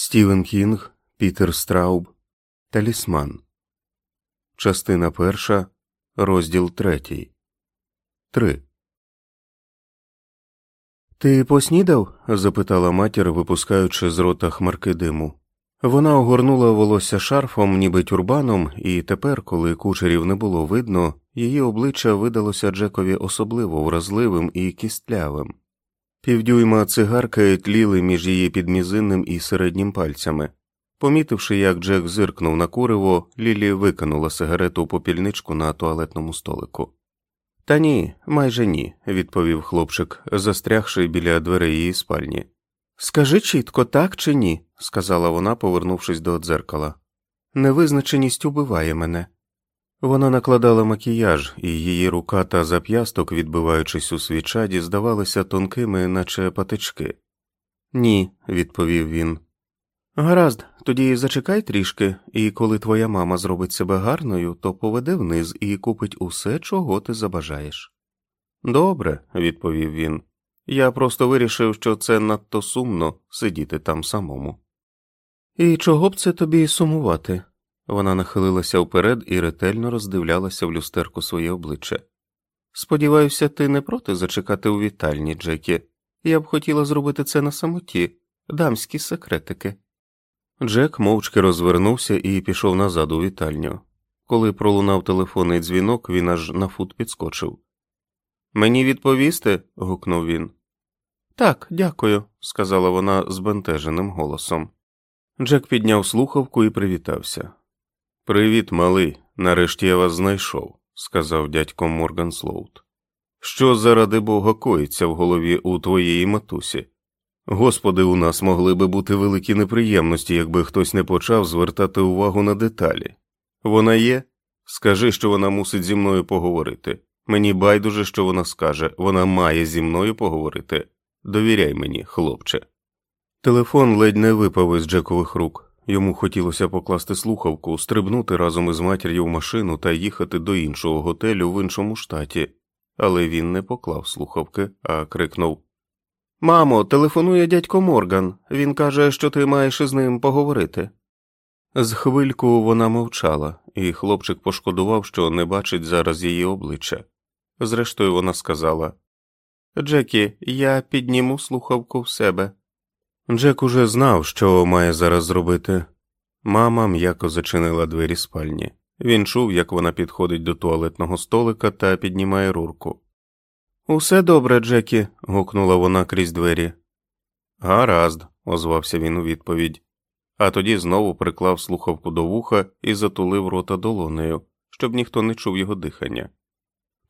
Стівен Кінг, Пітер Страуб, Талісман. Частина перша, розділ третій. Три. Ти поснідав? запитала матір, випускаючи з рота хмарки диму. Вона огорнула волосся шарфом, ніби тюрбаном, і тепер, коли кучерів не було видно, її обличчя видалося Джекові особливо вразливим і кістлявим. Півдюйма цигарки тліли між її підмізинним і середнім пальцями. Помітивши, як Джек зиркнув на куриво, Лілі викинула сигарету у попільничку на туалетному столику. Та ні, майже ні, відповів хлопчик, застрягши біля дверей її спальні. Скажи чітко, так чи ні, сказала вона, повернувшись до дзеркала. Невизначеність убиває мене. Вона накладала макіяж, і її рука та зап'ясток, відбиваючись у свічаді, здавалися тонкими, наче патички. Ні, відповів він. Гаразд, тоді зачекай трішки, і коли твоя мама зробить себе гарною, то поведе вниз і купить усе, чого ти забажаєш. Добре, відповів він. Я просто вирішив, що це надто сумно сидіти там самому. І чого б це тобі сумувати? Вона нахилилася вперед і ретельно роздивлялася в люстерку своє обличчя. Сподіваюся, ти не проти зачекати у вітальні, Джекі. Я б хотіла зробити це на самоті, дамські секретики. Джек мовчки розвернувся і пішов назад у вітальню. Коли пролунав телефонний дзвінок, він аж на фут підскочив. Мені відповісти? гукнув він. Так, дякую, сказала вона збентеженим голосом. Джек підняв слухавку і привітався. Привіт, малий. Нарешті я вас знайшов, сказав дядько Морган Слоут. Що заради бога коїться в голові у твоєї матусі? Господи, у нас могли би бути великі неприємності, якби хтось не почав звертати увагу на деталі. Вона є? Скажи, що вона мусить зі мною поговорити. Мені байдуже, що вона скаже, вона має зі мною поговорити. Довіряй мені, хлопче. Телефон ледь не випав із Джекових рук. Йому хотілося покласти слухавку, стрибнути разом із матір'ю в машину та їхати до іншого готелю в іншому штаті, але він не поклав слухавки, а крикнув Мамо, телефонує дядько Морган. Він каже, що ти маєш із ним поговорити. З хвильку вона мовчала, і хлопчик пошкодував, що не бачить зараз її обличчя. Зрештою, вона сказала Джекі, я підніму слухавку в себе. Джек уже знав, що має зараз зробити. Мама м'яко зачинила двері спальні. Він чув, як вона підходить до туалетного столика та піднімає рурку. Усе добре, Джекі. гукнула вона крізь двері. Гаразд, озвався він у відповідь, а тоді знову приклав слухавку до вуха і затулив рота долонею, щоб ніхто не чув його дихання.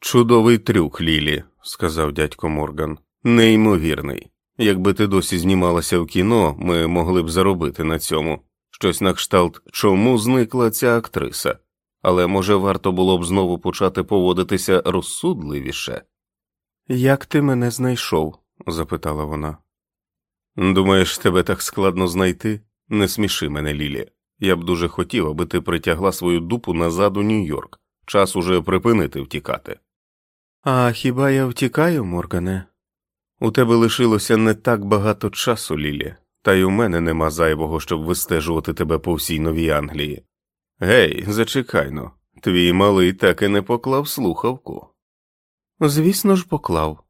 Чудовий трюк, Лілі, сказав дядько Морган. Неймовірний. Якби ти досі знімалася в кіно, ми могли б заробити на цьому щось на кшталт, чому зникла ця актриса, але може варто було б знову почати поводитися розсудливіше. Як ти мене знайшов? запитала вона. Думаєш, тебе так складно знайти? Не сміши мене, Лілі. Я б дуже хотів, аби ти притягла свою дупу назад у Нью-Йорк. Час уже припинити втікати. А хіба я втікаю, Моргане? У тебе лишилося не так багато часу, Лілі, та й у мене нема зайвого, щоб вистежувати тебе по всій новій Англії. Гей, зачекайно, твій малий так і не поклав слухавку. Звісно ж, поклав.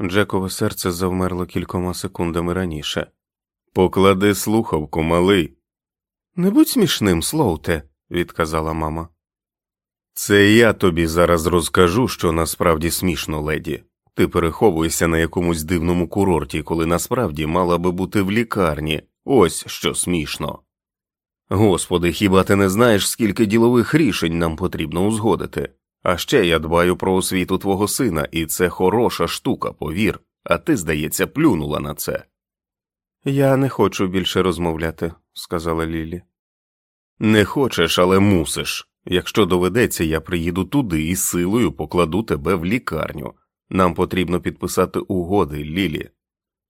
Джекове серце завмерло кількома секундами раніше. Поклади слухавку, малий. Не будь смішним, Слоуте, відказала мама. Це я тобі зараз розкажу, що насправді смішно, леді. Ти переховуєшся на якомусь дивному курорті, коли насправді мала би бути в лікарні. Ось що смішно. Господи, хіба ти не знаєш, скільки ділових рішень нам потрібно узгодити? А ще я дбаю про освіту твого сина, і це хороша штука, повір, а ти, здається, плюнула на це. Я не хочу більше розмовляти, сказала Лілі. Не хочеш, але мусиш. Якщо доведеться, я приїду туди і силою покладу тебе в лікарню. Нам потрібно підписати угоди, Лілі.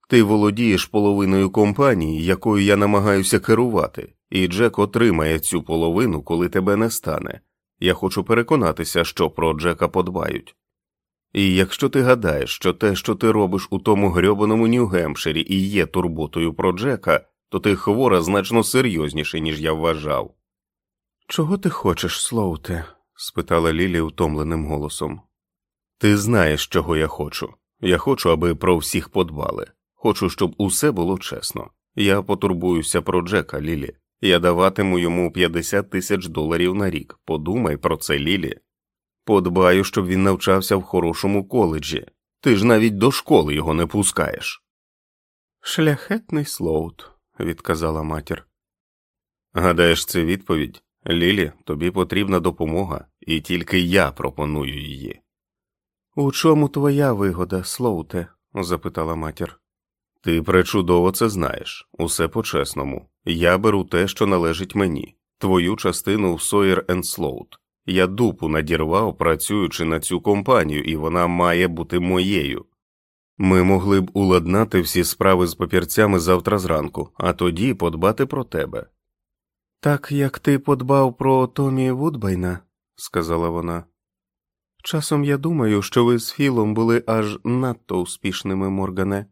Ти володієш половиною компанії, якою я намагаюся керувати, і Джек отримає цю половину, коли тебе не стане. Я хочу переконатися, що про Джека подбають. І якщо ти гадаєш, що те, що ти робиш у тому грьобаному Нью-Гемпширі і є турботою про Джека, то ти хвора значно серйозніше, ніж я вважав. Чого ти хочеш, Слоуте? спитала Лілі утомленим голосом. Ти знаєш, чого я хочу. Я хочу, аби про всіх подбали. Хочу, щоб усе було чесно. Я потурбуюся про Джека, Лілі. Я даватиму йому 50 тисяч доларів на рік. Подумай про це, Лілі. Подбаю, щоб він навчався в хорошому коледжі. Ти ж навіть до школи його не пускаєш. Шляхетний Слоут, відказала матір. Гадаєш, це відповідь? Лілі, тобі потрібна допомога, і тільки я пропоную її. У чому твоя вигода, Слоуте? запитала матір. Ти пречудово це знаєш, усе по чесному. Я беру те, що належить мені, твою частину в Сойер енд Слоут. Я дупу надірвав, працюючи на цю компанію, і вона має бути моєю. Ми могли б уладнати всі справи з папірцями завтра зранку, а тоді подбати про тебе. Так як ти подбав про Томі Вудбайна, сказала вона. Часом я думаю, що ви з Філом були аж надто успішними, Моргане.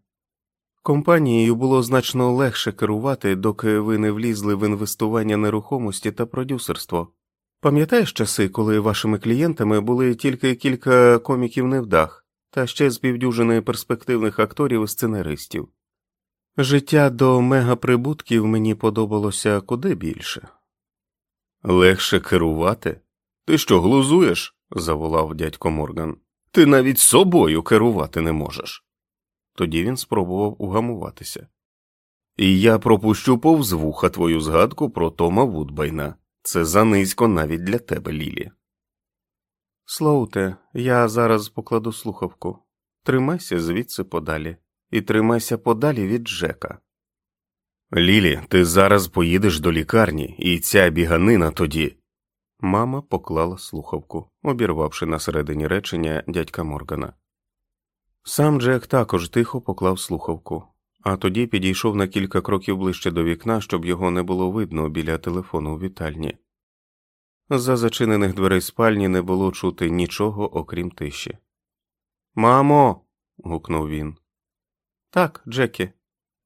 Компанією було значно легше керувати, доки ви не влізли в інвестування нерухомості та продюсерство. Пам'ятаєш часи, коли вашими клієнтами були тільки кілька коміків невдах, та ще з півдюжини перспективних акторів і сценаристів? Життя до мегаприбутків мені подобалося куди більше. Легше керувати? Ти що, глузуєш? Заволав дядько Морган. Ти навіть собою керувати не можеш. Тоді він спробував угамуватися. І я пропущу повз вуха твою згадку про Тома Вудбайна. Це занизько навіть для тебе, Лілі. Слоуте, я зараз покладу слухавку. Тримайся звідси подалі, і тримайся подалі від Джека. Лілі, ти зараз поїдеш до лікарні, і ця біганина тоді. Мама поклала слухавку, обірвавши на середині речення дядька Моргана. Сам Джек також тихо поклав слухавку, а тоді підійшов на кілька кроків ближче до вікна, щоб його не було видно біля телефону у вітальні. За зачинених дверей спальні не було чути нічого, окрім тиші. Мамо. гукнув він. Так, Джекі.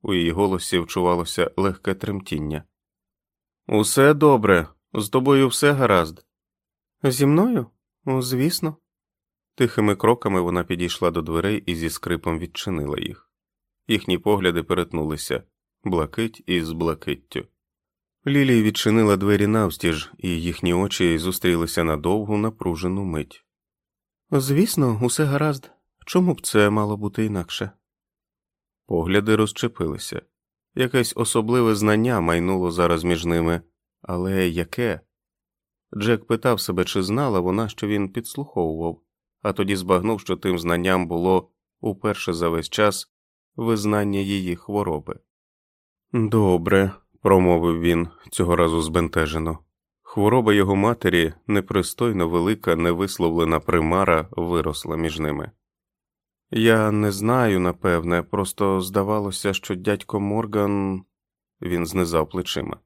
У її голосі вчувалося легке тремтіння. Усе добре, з тобою все гаразд. Зі мною? Звісно. Тихими кроками вона підійшла до дверей і зі скрипом відчинила їх. Їхні погляди перетнулися блакить із блакиттю. Лілія відчинила двері навстіж, і їхні очі зустрілися на довгу напружену мить. Звісно, усе гаразд. Чому б це мало бути інакше? Погляди розчепилися. Якесь особливе знання майнуло зараз між ними, але яке? Джек питав себе, чи знала вона, що він підслуховував, а тоді збагнув, що тим знанням було уперше за весь час визнання її хвороби. Добре, промовив він цього разу збентежено. Хвороба його матері, непристойно велика, невисловлена примара, виросла між ними. Я не знаю, напевне, просто здавалося, що дядько Морган. Він знизав плечима.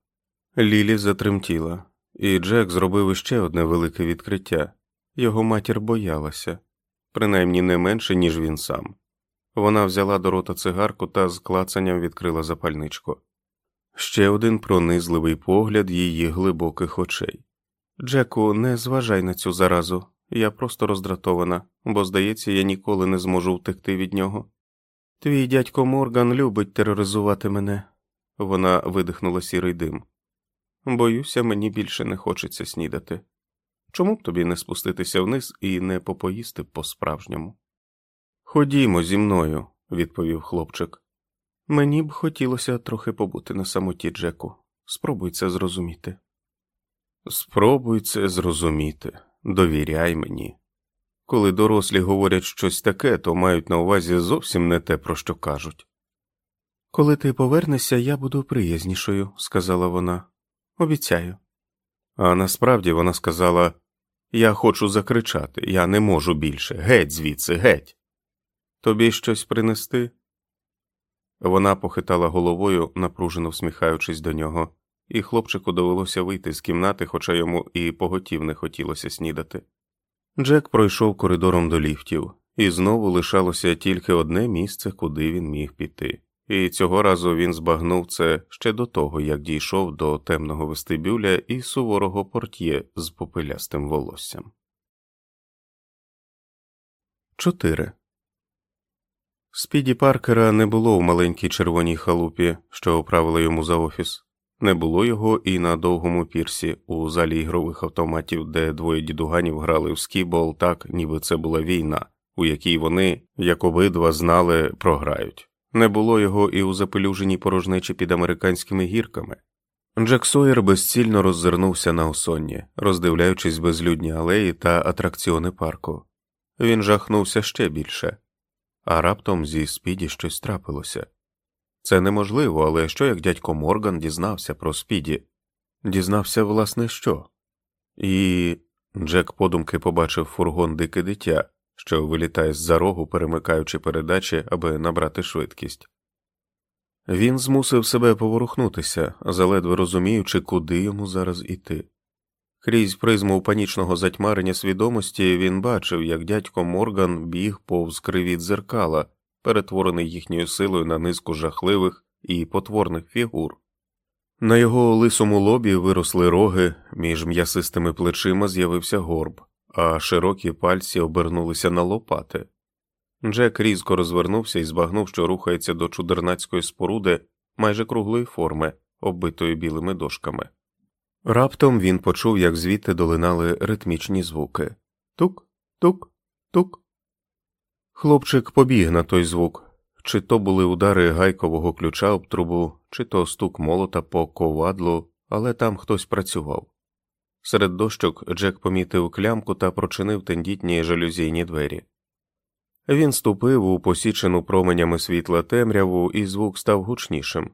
Лілі затремтіла, і Джек зробив іще одне велике відкриття його матір боялася, принаймні не менше, ніж він сам. Вона взяла до рота цигарку та з клацанням відкрила запальничку. Ще один пронизливий погляд її глибоких очей. Джеку, не зважай на цю заразу, я просто роздратована, бо, здається, я ніколи не зможу втекти від нього. Твій дядько Морган любить тероризувати мене. Вона видихнула сірий дим. Боюся, мені більше не хочеться снідати. Чому б тобі не спуститися вниз і не попоїсти по справжньому? Ходімо зі мною, відповів хлопчик. Мені б хотілося трохи побути на самоті, Джеку. Спробуй це зрозуміти. Спробуй це зрозуміти, довіряй мені. Коли дорослі говорять щось таке, то мають на увазі зовсім не те, про що кажуть. Коли ти повернешся, я буду приязнішою, сказала вона. Обіцяю. А насправді вона сказала Я хочу закричати, я не можу більше. Геть звідси, геть. Тобі щось принести? Вона похитала головою, напружено всміхаючись до нього, і хлопчику довелося вийти з кімнати, хоча йому і поготів не хотілося снідати. Джек пройшов коридором до ліфтів, і знову лишалося тільки одне місце, куди він міг піти, і цього разу він збагнув це ще до того, як дійшов до темного вестибюля і суворого портьє з попелястим волоссям. 4. Спіді Паркера не було в маленькій червоній халупі, що оправила йому за офіс, не було його і на довгому пірсі, у залі ігрових автоматів, де двоє дідуганів грали в скібол так, ніби це була війна, у якій вони, як обидва, знали, програють. Не було його і у запелюженій порожнечі під американськими гірками. Джек Сойер безцільно роззирнувся на осонні, роздивляючись безлюдні алеї та атракціони парку. Він жахнувся ще більше, а раптом зі спіді щось трапилося. Це неможливо, але що як дядько Морган дізнався про спіді? Дізнався, власне, що? І Джек подумки побачив фургон дике дитя, що вилітає з за рогу, перемикаючи передачі, аби набрати швидкість. Він змусив себе поворухнутися, заледве розуміючи, куди йому зараз іти. Крізь призму панічного затьмарення свідомості він бачив, як дядько Морган біг повз криві дзеркала, перетворений їхньою силою на низку жахливих і потворних фігур. На його лисому лобі виросли роги, між м'ясистими плечима з'явився горб, а широкі пальці обернулися на лопати. Джек різко розвернувся і збагнув, що рухається до чудернацької споруди майже круглої форми, оббитої білими дошками. Раптом він почув, як звідти долинали ритмічні звуки тук, тук, тук. Хлопчик побіг на той звук, чи то були удари гайкового ключа об трубу, чи то стук молота по ковадлу, але там хтось працював. Серед дощок Джек помітив клямку та прочинив тендітні жалюзійні двері. Він ступив у посічену променями світла темряву, і звук став гучнішим.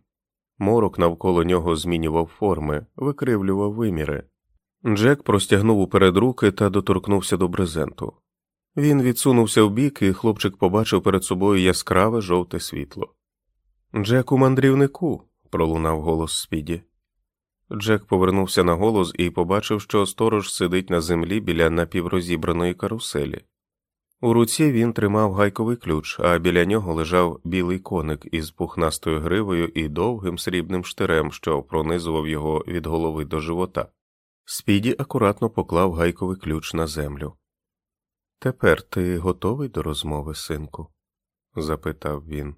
Морок навколо нього змінював форми, викривлював виміри. Джек простягнув уперед руки та доторкнувся до брезенту. Він відсунувся вбік, і хлопчик побачив перед собою яскраве жовте світло. Джеку мандрівнику. пролунав голос Спіді. Джек повернувся на голос і побачив, що сторож сидить на землі біля напіврозібраної каруселі. У руці він тримав гайковий ключ, а біля нього лежав білий коник із пухнастою гривою і довгим срібним штирем, що пронизував його від голови до живота. Спіді акуратно поклав гайковий ключ на землю. Тепер ти готовий до розмови, синку? запитав він.